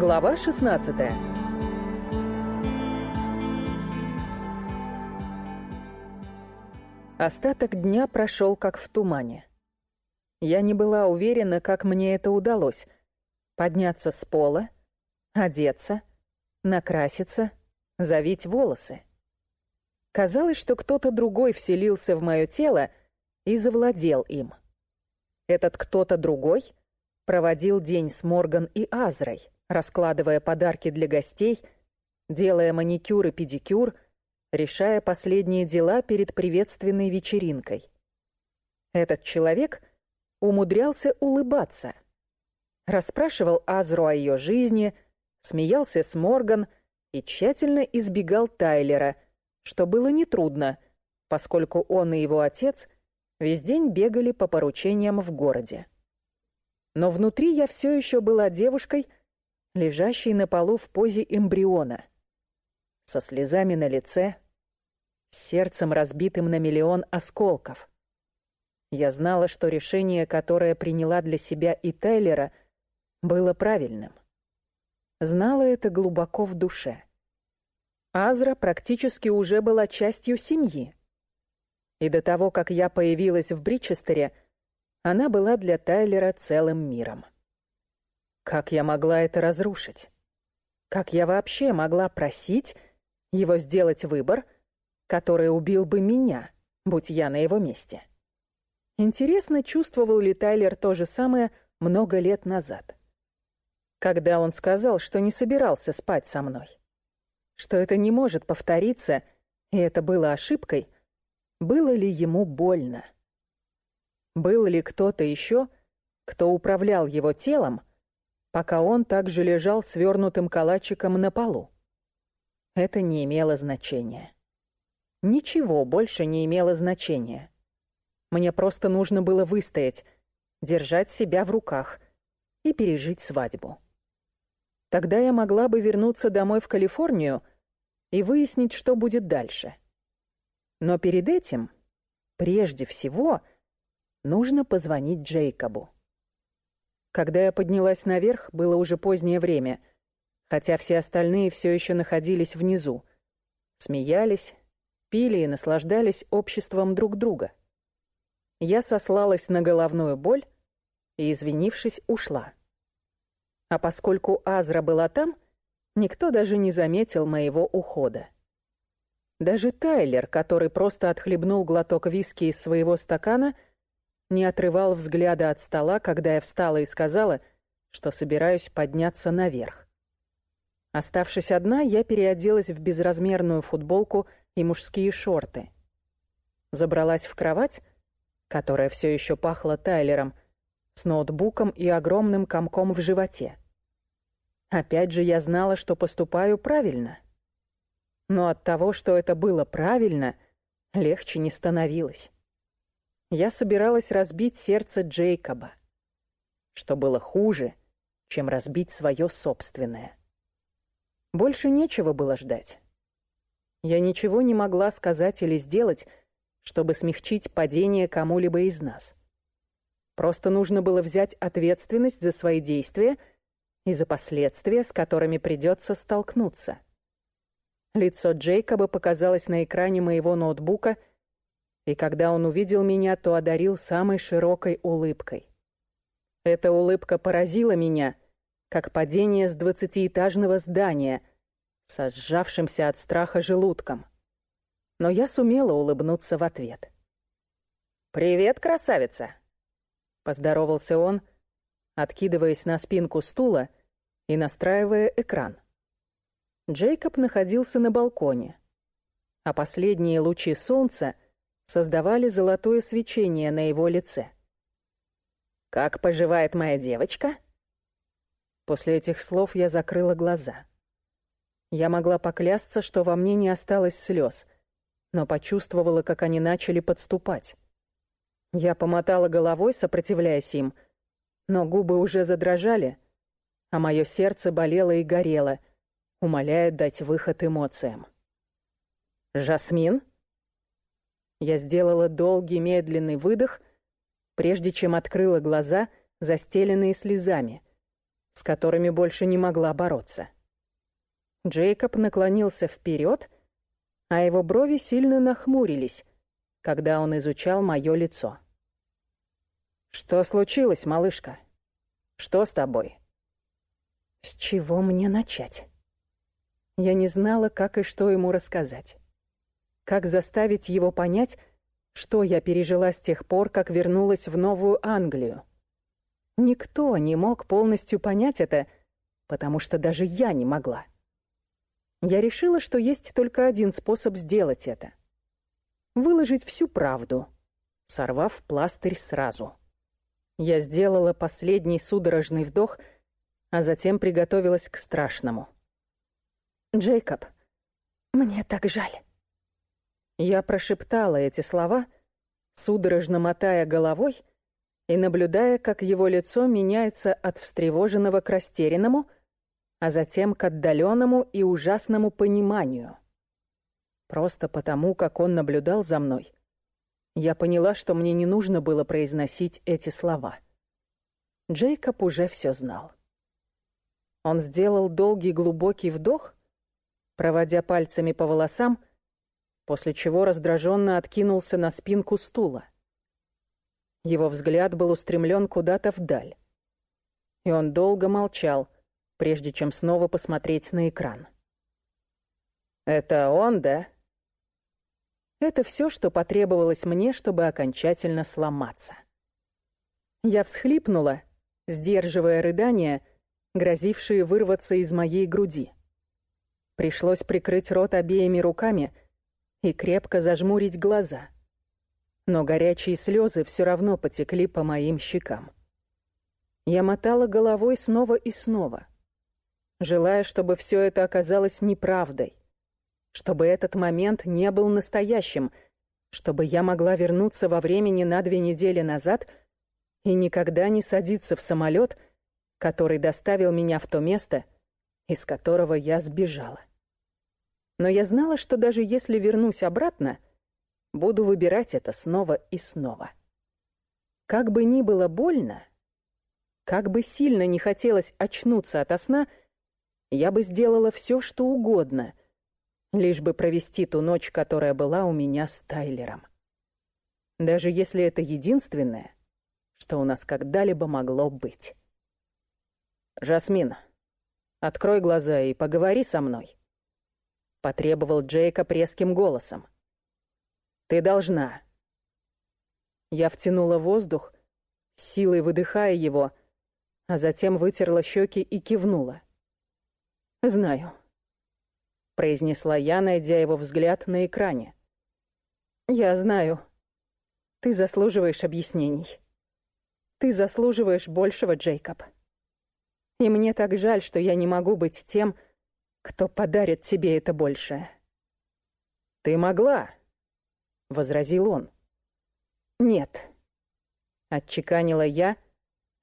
Глава 16 Остаток дня прошел как в тумане. Я не была уверена, как мне это удалось. Подняться с пола, одеться, накраситься, завить волосы. Казалось, что кто-то другой вселился в мое тело и завладел им. Этот кто-то другой проводил день с Морган и Азрой, раскладывая подарки для гостей, делая маникюр и педикюр, решая последние дела перед приветственной вечеринкой. Этот человек умудрялся улыбаться. Расспрашивал Азру о ее жизни, смеялся с Морган и тщательно избегал Тайлера, что было нетрудно, поскольку он и его отец весь день бегали по поручениям в городе. Но внутри я все еще была девушкой — лежащий на полу в позе эмбриона, со слезами на лице, с сердцем разбитым на миллион осколков. Я знала, что решение, которое приняла для себя и Тайлера, было правильным. Знала это глубоко в душе. Азра практически уже была частью семьи. И до того, как я появилась в Бричестере, она была для Тайлера целым миром. Как я могла это разрушить? Как я вообще могла просить его сделать выбор, который убил бы меня, будь я на его месте? Интересно, чувствовал ли Тайлер то же самое много лет назад? Когда он сказал, что не собирался спать со мной. Что это не может повториться, и это было ошибкой, было ли ему больно? Был ли кто-то еще, кто управлял его телом, пока он также лежал свернутым калачиком на полу. Это не имело значения. Ничего больше не имело значения. Мне просто нужно было выстоять, держать себя в руках и пережить свадьбу. Тогда я могла бы вернуться домой в Калифорнию и выяснить, что будет дальше. Но перед этим, прежде всего, нужно позвонить Джейкобу. Когда я поднялась наверх, было уже позднее время, хотя все остальные все еще находились внизу. Смеялись, пили и наслаждались обществом друг друга. Я сослалась на головную боль и, извинившись, ушла. А поскольку Азра была там, никто даже не заметил моего ухода. Даже Тайлер, который просто отхлебнул глоток виски из своего стакана — не отрывал взгляда от стола, когда я встала и сказала, что собираюсь подняться наверх. Оставшись одна, я переоделась в безразмерную футболку и мужские шорты. Забралась в кровать, которая все еще пахла Тайлером, с ноутбуком и огромным комком в животе. Опять же, я знала, что поступаю правильно. Но от того, что это было правильно, легче не становилось. Я собиралась разбить сердце Джейкоба, что было хуже, чем разбить свое собственное. Больше нечего было ждать. Я ничего не могла сказать или сделать, чтобы смягчить падение кому-либо из нас. Просто нужно было взять ответственность за свои действия и за последствия, с которыми придется столкнуться. Лицо Джейкоба показалось на экране моего ноутбука — и когда он увидел меня, то одарил самой широкой улыбкой. Эта улыбка поразила меня, как падение с двадцатиэтажного здания, со сжавшимся от страха желудком. Но я сумела улыбнуться в ответ. «Привет, красавица!» — поздоровался он, откидываясь на спинку стула и настраивая экран. Джейкоб находился на балконе, а последние лучи солнца — создавали золотое свечение на его лице. «Как поживает моя девочка?» После этих слов я закрыла глаза. Я могла поклясться, что во мне не осталось слез, но почувствовала, как они начали подступать. Я помотала головой, сопротивляясь им, но губы уже задрожали, а мое сердце болело и горело, умоляя дать выход эмоциям. «Жасмин?» Я сделала долгий медленный выдох, прежде чем открыла глаза, застеленные слезами, с которыми больше не могла бороться. Джейкоб наклонился вперед, а его брови сильно нахмурились, когда он изучал мое лицо. «Что случилось, малышка? Что с тобой?» С чего мне начать? Я не знала, как и что ему рассказать. Как заставить его понять, что я пережила с тех пор, как вернулась в Новую Англию. Никто не мог полностью понять это, потому что даже я не могла. Я решила, что есть только один способ сделать это. Выложить всю правду, сорвав пластырь сразу. Я сделала последний судорожный вдох — а затем приготовилась к страшному. «Джейкоб, мне так жаль». Я прошептала эти слова, судорожно мотая головой и наблюдая, как его лицо меняется от встревоженного к растерянному, а затем к отдаленному и ужасному пониманию. Просто потому, как он наблюдал за мной, я поняла, что мне не нужно было произносить эти слова. Джейкоб уже все знал. Он сделал долгий глубокий вдох, проводя пальцами по волосам, после чего раздраженно откинулся на спинку стула. Его взгляд был устремлен куда-то вдаль. И он долго молчал, прежде чем снова посмотреть на экран. «Это он, да?» Это все, что потребовалось мне, чтобы окончательно сломаться. Я всхлипнула, сдерживая рыдание, грозившие вырваться из моей груди. Пришлось прикрыть рот обеими руками и крепко зажмурить глаза. Но горячие слезы все равно потекли по моим щекам. Я мотала головой снова и снова, желая, чтобы все это оказалось неправдой, чтобы этот момент не был настоящим, чтобы я могла вернуться во времени на две недели назад и никогда не садиться в самолет — который доставил меня в то место, из которого я сбежала. Но я знала, что даже если вернусь обратно, буду выбирать это снова и снова. Как бы ни было больно, как бы сильно не хотелось очнуться ото сна, я бы сделала все, что угодно, лишь бы провести ту ночь, которая была у меня с Тайлером. Даже если это единственное, что у нас когда-либо могло быть. «Жасмин, открой глаза и поговори со мной», — потребовал Джейкоб резким голосом. «Ты должна». Я втянула воздух, силой выдыхая его, а затем вытерла щеки и кивнула. «Знаю», — произнесла я, найдя его взгляд на экране. «Я знаю. Ты заслуживаешь объяснений. Ты заслуживаешь большего, Джейкоб». И мне так жаль, что я не могу быть тем, кто подарит тебе это большее. «Ты могла», — возразил он. «Нет», — отчеканила я,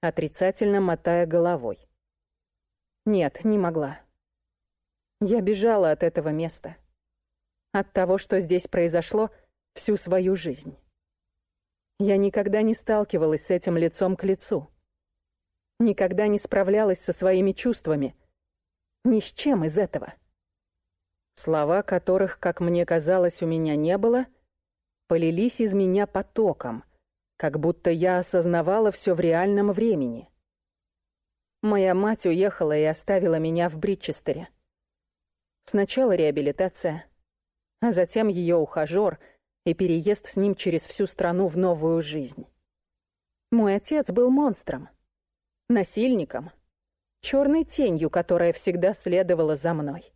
отрицательно мотая головой. «Нет, не могла. Я бежала от этого места. От того, что здесь произошло всю свою жизнь. Я никогда не сталкивалась с этим лицом к лицу никогда не справлялась со своими чувствами. Ни с чем из этого. Слова, которых, как мне казалось, у меня не было, полились из меня потоком, как будто я осознавала все в реальном времени. Моя мать уехала и оставила меня в Бритчестере. Сначала реабилитация, а затем ее ухажер и переезд с ним через всю страну в новую жизнь. Мой отец был монстром — насильником, черной тенью, которая всегда следовала за мной.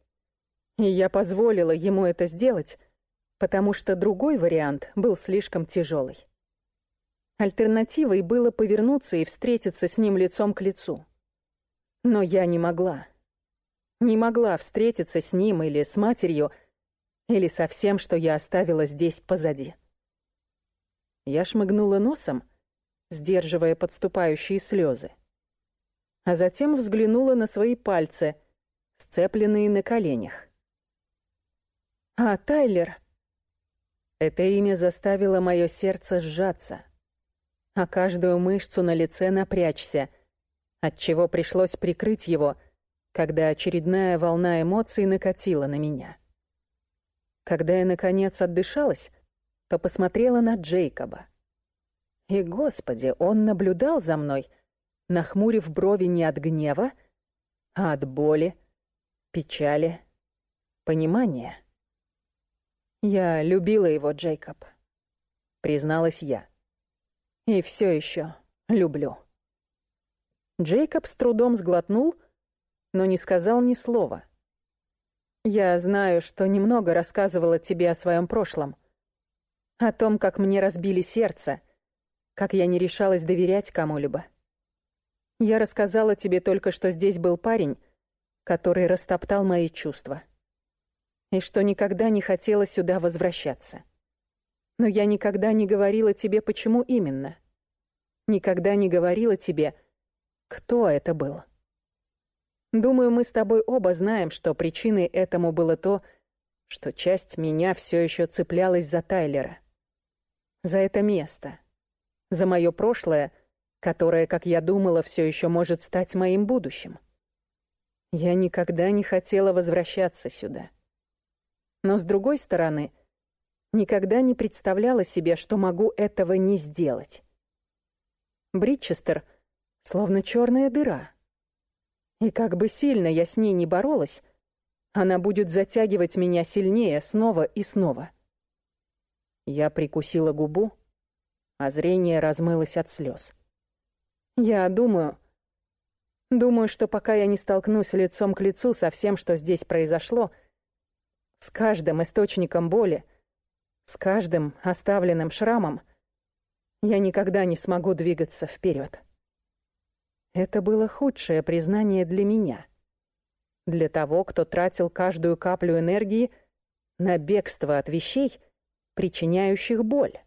И я позволила ему это сделать, потому что другой вариант был слишком тяжелый. Альтернативой было повернуться и встретиться с ним лицом к лицу. Но я не могла. Не могла встретиться с ним или с матерью, или со всем, что я оставила здесь позади. Я шмыгнула носом, сдерживая подступающие слезы а затем взглянула на свои пальцы, сцепленные на коленях. «А, Тайлер!» Это имя заставило мое сердце сжаться, а каждую мышцу на лице напрячься, отчего пришлось прикрыть его, когда очередная волна эмоций накатила на меня. Когда я, наконец, отдышалась, то посмотрела на Джейкоба. И, господи, он наблюдал за мной, нахмурив брови не от гнева, а от боли, печали, понимания. Я любила его, Джейкоб, призналась я. И все еще люблю. Джейкоб с трудом сглотнул, но не сказал ни слова. Я знаю, что немного рассказывала тебе о своем прошлом. О том, как мне разбили сердце, как я не решалась доверять кому-либо. Я рассказала тебе только, что здесь был парень, который растоптал мои чувства. И что никогда не хотела сюда возвращаться. Но я никогда не говорила тебе, почему именно. Никогда не говорила тебе, кто это был. Думаю, мы с тобой оба знаем, что причиной этому было то, что часть меня все еще цеплялась за Тайлера. За это место. За мое прошлое, которое, как я думала, все еще может стать моим будущим. Я никогда не хотела возвращаться сюда. Но, с другой стороны, никогда не представляла себе, что могу этого не сделать. Бритчестер словно черная дыра — и как бы сильно я с ней не боролась, она будет затягивать меня сильнее снова и снова. Я прикусила губу, а зрение размылось от слез. Я думаю... Думаю, что пока я не столкнусь лицом к лицу со всем, что здесь произошло, с каждым источником боли, с каждым оставленным шрамом, я никогда не смогу двигаться вперед. Это было худшее признание для меня. Для того, кто тратил каждую каплю энергии на бегство от вещей, причиняющих боль.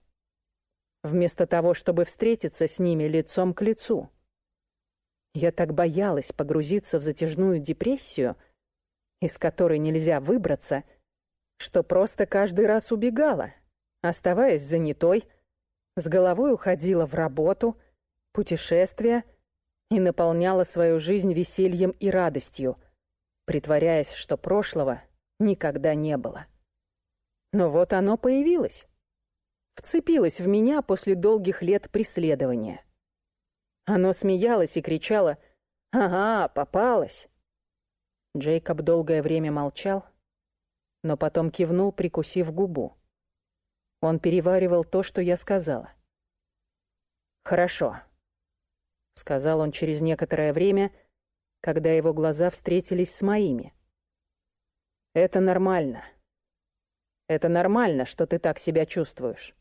Вместо того, чтобы встретиться с ними лицом к лицу. Я так боялась погрузиться в затяжную депрессию, из которой нельзя выбраться, что просто каждый раз убегала, оставаясь занятой, с головой уходила в работу, путешествия — и наполняла свою жизнь весельем и радостью, притворяясь, что прошлого никогда не было. Но вот оно появилось. Вцепилось в меня после долгих лет преследования. Оно смеялось и кричало «Ага, попалась!» Джейкоб долгое время молчал, но потом кивнул, прикусив губу. Он переваривал то, что я сказала. «Хорошо», — сказал он через некоторое время, когда его глаза встретились с моими. «Это нормально. Это нормально, что ты так себя чувствуешь.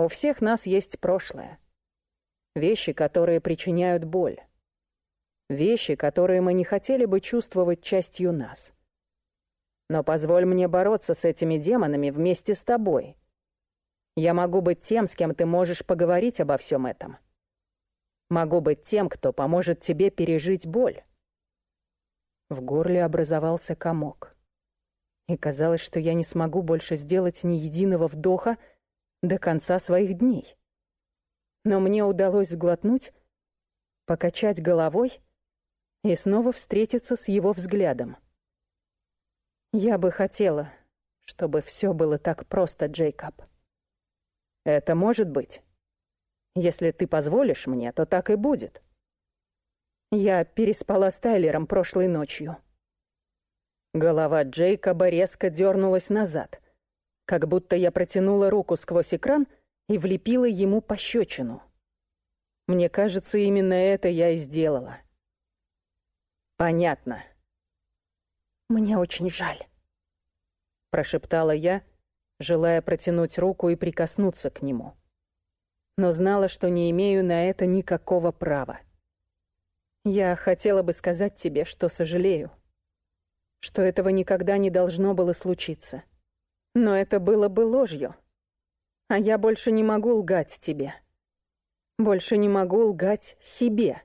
У всех нас есть прошлое. Вещи, которые причиняют боль. Вещи, которые мы не хотели бы чувствовать частью нас. Но позволь мне бороться с этими демонами вместе с тобой. Я могу быть тем, с кем ты можешь поговорить обо всем этом». Могу быть тем, кто поможет тебе пережить боль. В горле образовался комок. И казалось, что я не смогу больше сделать ни единого вдоха до конца своих дней. Но мне удалось сглотнуть, покачать головой и снова встретиться с его взглядом. Я бы хотела, чтобы все было так просто, Джейкоб. Это может быть. Если ты позволишь мне, то так и будет. Я переспала с Тайлером прошлой ночью. Голова Джейкоба резко дернулась назад, как будто я протянула руку сквозь экран и влепила ему пощечину. Мне кажется, именно это я и сделала. Понятно. Мне очень жаль, прошептала я, желая протянуть руку и прикоснуться к нему но знала, что не имею на это никакого права. Я хотела бы сказать тебе, что сожалею, что этого никогда не должно было случиться. Но это было бы ложью. А я больше не могу лгать тебе. Больше не могу лгать себе.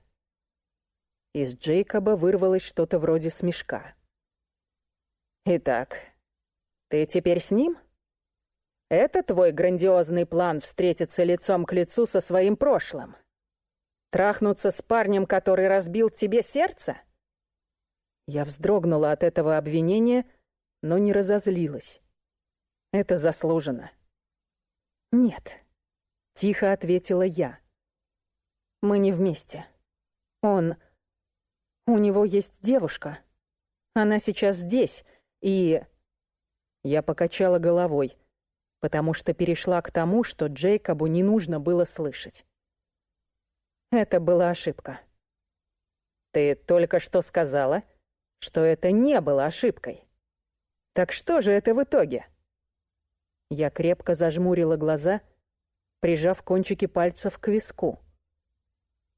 Из Джейкоба вырвалось что-то вроде смешка. «Итак, ты теперь с ним?» Это твой грандиозный план встретиться лицом к лицу со своим прошлым? Трахнуться с парнем, который разбил тебе сердце? Я вздрогнула от этого обвинения, но не разозлилась. Это заслужено. Нет, тихо ответила я. Мы не вместе. Он... У него есть девушка. Она сейчас здесь, и... Я покачала головой, потому что перешла к тому, что Джейкобу не нужно было слышать. Это была ошибка. Ты только что сказала, что это не было ошибкой. Так что же это в итоге? Я крепко зажмурила глаза, прижав кончики пальцев к виску.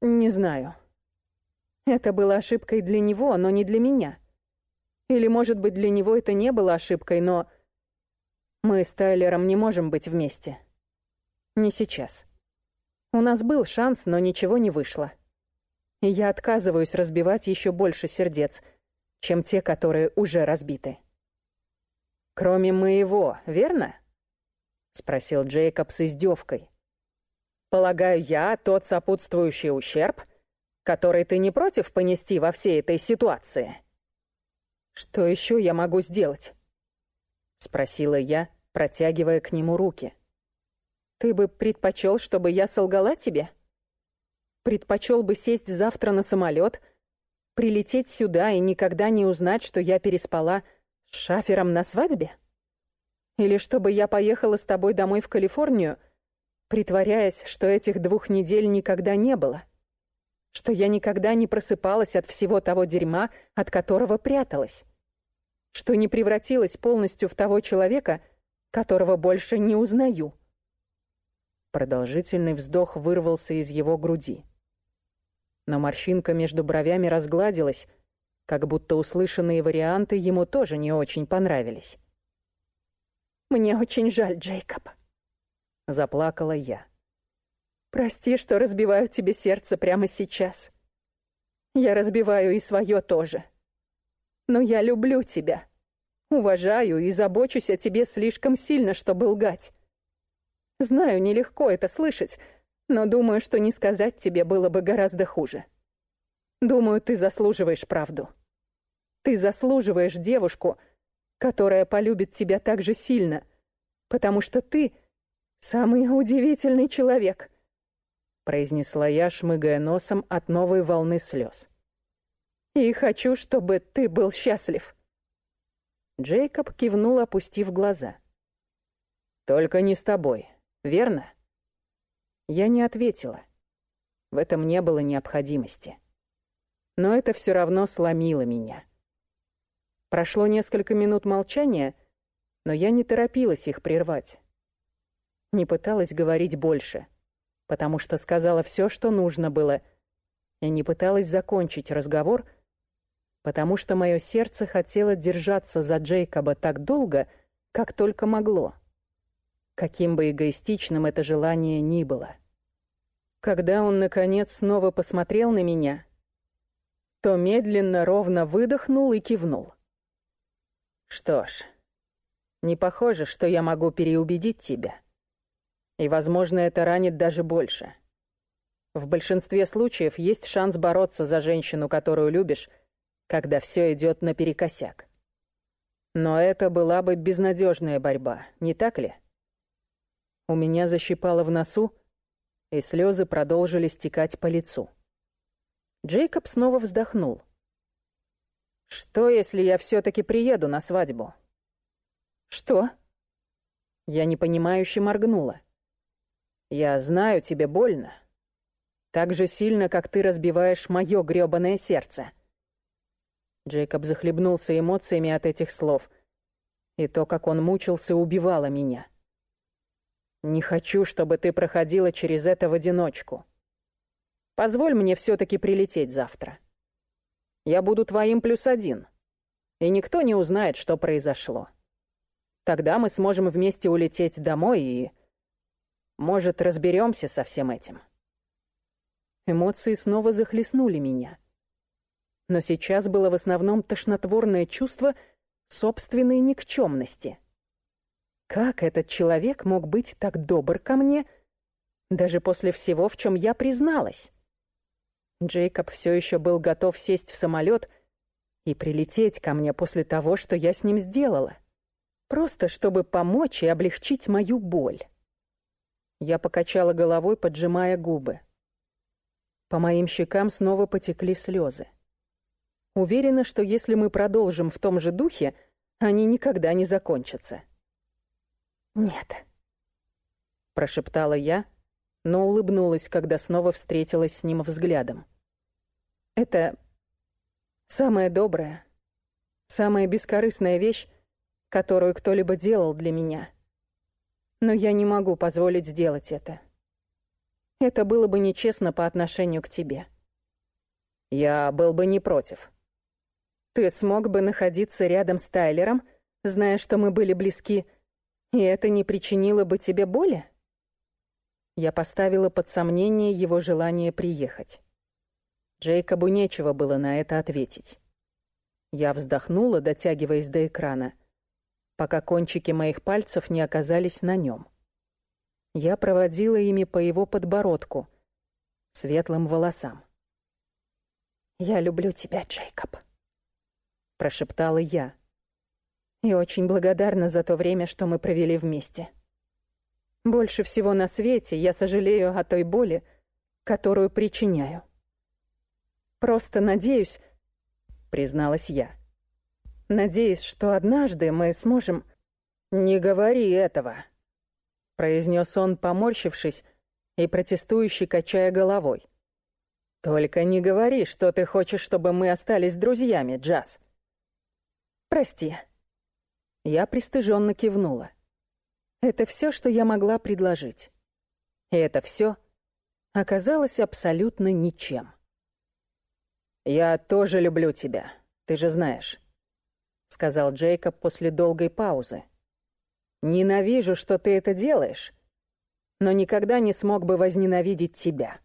Не знаю. Это было ошибкой для него, но не для меня. Или, может быть, для него это не было ошибкой, но... Мы с Тайлером не можем быть вместе. Не сейчас. У нас был шанс, но ничего не вышло. И я отказываюсь разбивать еще больше сердец, чем те, которые уже разбиты. «Кроме моего, верно?» — спросил Джейкоб с издевкой. «Полагаю, я тот сопутствующий ущерб, который ты не против понести во всей этой ситуации?» «Что еще я могу сделать?» — спросила я, протягивая к нему руки. Ты бы предпочел, чтобы я солгала тебе? Предпочел бы сесть завтра на самолет, прилететь сюда и никогда не узнать, что я переспала с шафером на свадьбе? Или чтобы я поехала с тобой домой в Калифорнию, притворяясь, что этих двух недель никогда не было? Что я никогда не просыпалась от всего того дерьма, от которого пряталась? Что не превратилась полностью в того человека, которого больше не узнаю? Продолжительный вздох вырвался из его груди. Но морщинка между бровями разгладилась, как будто услышанные варианты ему тоже не очень понравились. «Мне очень жаль, Джейкоб», — заплакала я. «Прости, что разбиваю тебе сердце прямо сейчас. Я разбиваю и свое тоже. Но я люблю тебя, уважаю и забочусь о тебе слишком сильно, чтобы лгать. Знаю, нелегко это слышать, но думаю, что не сказать тебе было бы гораздо хуже. Думаю, ты заслуживаешь правду. Ты заслуживаешь девушку, которая полюбит тебя так же сильно, потому что ты самый удивительный человек, произнесла я, шмыгая носом от новой волны слез. И хочу, чтобы ты был счастлив. Джейкоб кивнул, опустив глаза. Только не с тобой верно?» Я не ответила. В этом не было необходимости. Но это все равно сломило меня. Прошло несколько минут молчания, но я не торопилась их прервать. Не пыталась говорить больше, потому что сказала все, что нужно было, и не пыталась закончить разговор, потому что мое сердце хотело держаться за Джейкоба так долго, как только могло каким бы эгоистичным это желание ни было. Когда он, наконец, снова посмотрел на меня, то медленно, ровно выдохнул и кивнул. «Что ж, не похоже, что я могу переубедить тебя. И, возможно, это ранит даже больше. В большинстве случаев есть шанс бороться за женщину, которую любишь, когда все идет наперекосяк. Но это была бы безнадежная борьба, не так ли?» У меня защипало в носу, и слезы продолжили стекать по лицу. Джейкоб снова вздохнул. «Что, если я все-таки приеду на свадьбу?» «Что?» Я непонимающе моргнула. «Я знаю, тебе больно. Так же сильно, как ты разбиваешь мое грёбаное сердце». Джейкоб захлебнулся эмоциями от этих слов, и то, как он мучился, убивало меня. Не хочу, чтобы ты проходила через это в одиночку. Позволь мне все-таки прилететь завтра. Я буду твоим плюс один, и никто не узнает, что произошло. Тогда мы сможем вместе улететь домой и... Может, разберемся со всем этим. Эмоции снова захлестнули меня. Но сейчас было в основном тошнотворное чувство собственной никчемности — как этот человек мог быть так добр ко мне, даже после всего, в чем я призналась? Джейкоб все еще был готов сесть в самолет и прилететь ко мне после того, что я с ним сделала. Просто чтобы помочь и облегчить мою боль. Я покачала головой, поджимая губы. По моим щекам снова потекли слезы. Уверена, что если мы продолжим в том же духе, они никогда не закончатся. «Нет», — прошептала я, но улыбнулась, когда снова встретилась с ним взглядом. «Это самая добрая, самая бескорыстная вещь, которую кто-либо делал для меня. Но я не могу позволить сделать это. Это было бы нечестно по отношению к тебе. Я был бы не против. Ты смог бы находиться рядом с Тайлером, зная, что мы были близки, и это не причинило бы тебе боли? Я поставила под сомнение его желание приехать. Джейкобу нечего было на это ответить. Я вздохнула, дотягиваясь до экрана, пока кончики моих пальцев не оказались на нем. Я проводила ими по его подбородку, светлым волосам. «Я люблю тебя, Джейкоб», — прошептала я. «И очень благодарна за то время, что мы провели вместе». Больше всего на свете я сожалею о той боли, которую причиняю. Просто надеюсь, призналась я. Надеюсь, что однажды мы сможем... Не говори этого, произнес он, поморщившись и протестующе качая головой. Только не говори, что ты хочешь, чтобы мы остались друзьями, Джаз. Прости. Я пристыженно кивнула. Это все, что я могла предложить. И это все оказалось абсолютно ничем. «Я тоже люблю тебя, ты же знаешь», — сказал Джейкоб после долгой паузы. «Ненавижу, что ты это делаешь, но никогда не смог бы возненавидеть тебя».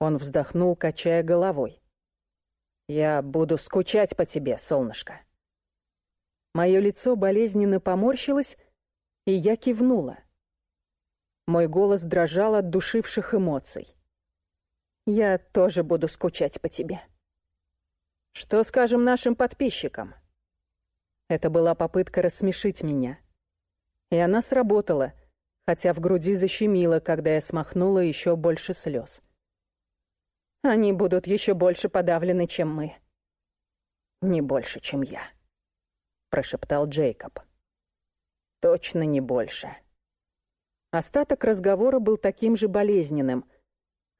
Он вздохнул, качая головой. «Я буду скучать по тебе, солнышко». Мое лицо болезненно поморщилось, и я кивнула. Мой голос дрожал от душивших эмоций. «Я тоже буду скучать по тебе». «Что скажем нашим подписчикам?» Это была попытка рассмешить меня. И она сработала, хотя в груди защемило, когда я смахнула еще больше слез. «Они будут еще больше подавлены, чем мы». «Не больше, чем я», — прошептал Джейкоб. Точно не больше. Остаток разговора был таким же болезненным,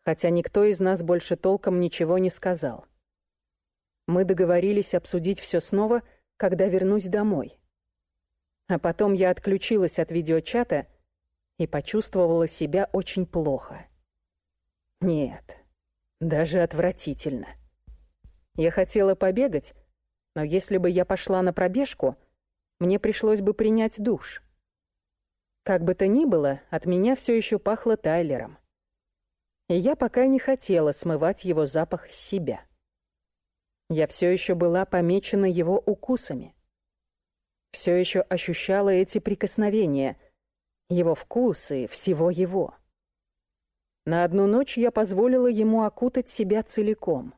хотя никто из нас больше толком ничего не сказал. Мы договорились обсудить все снова, когда вернусь домой. А потом я отключилась от видеочата и почувствовала себя очень плохо. Нет, даже отвратительно. Я хотела побегать, но если бы я пошла на пробежку — мне пришлось бы принять душ. Как бы то ни было, от меня все еще пахло Тайлером. И я пока не хотела смывать его запах с себя. Я все еще была помечена его укусами. Все еще ощущала эти прикосновения, его вкус и всего его. На одну ночь я позволила ему окутать себя целиком.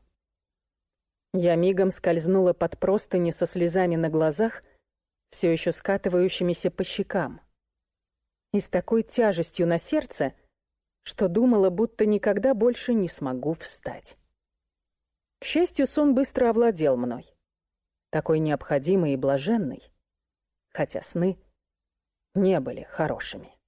Я мигом скользнула под простыни со слезами на глазах все еще скатывающимися по щекам. И с такой тяжестью на сердце, что думала, будто никогда больше не смогу встать. К счастью, сон быстро овладел мной. Такой необходимый и блаженный, хотя сны не были хорошими.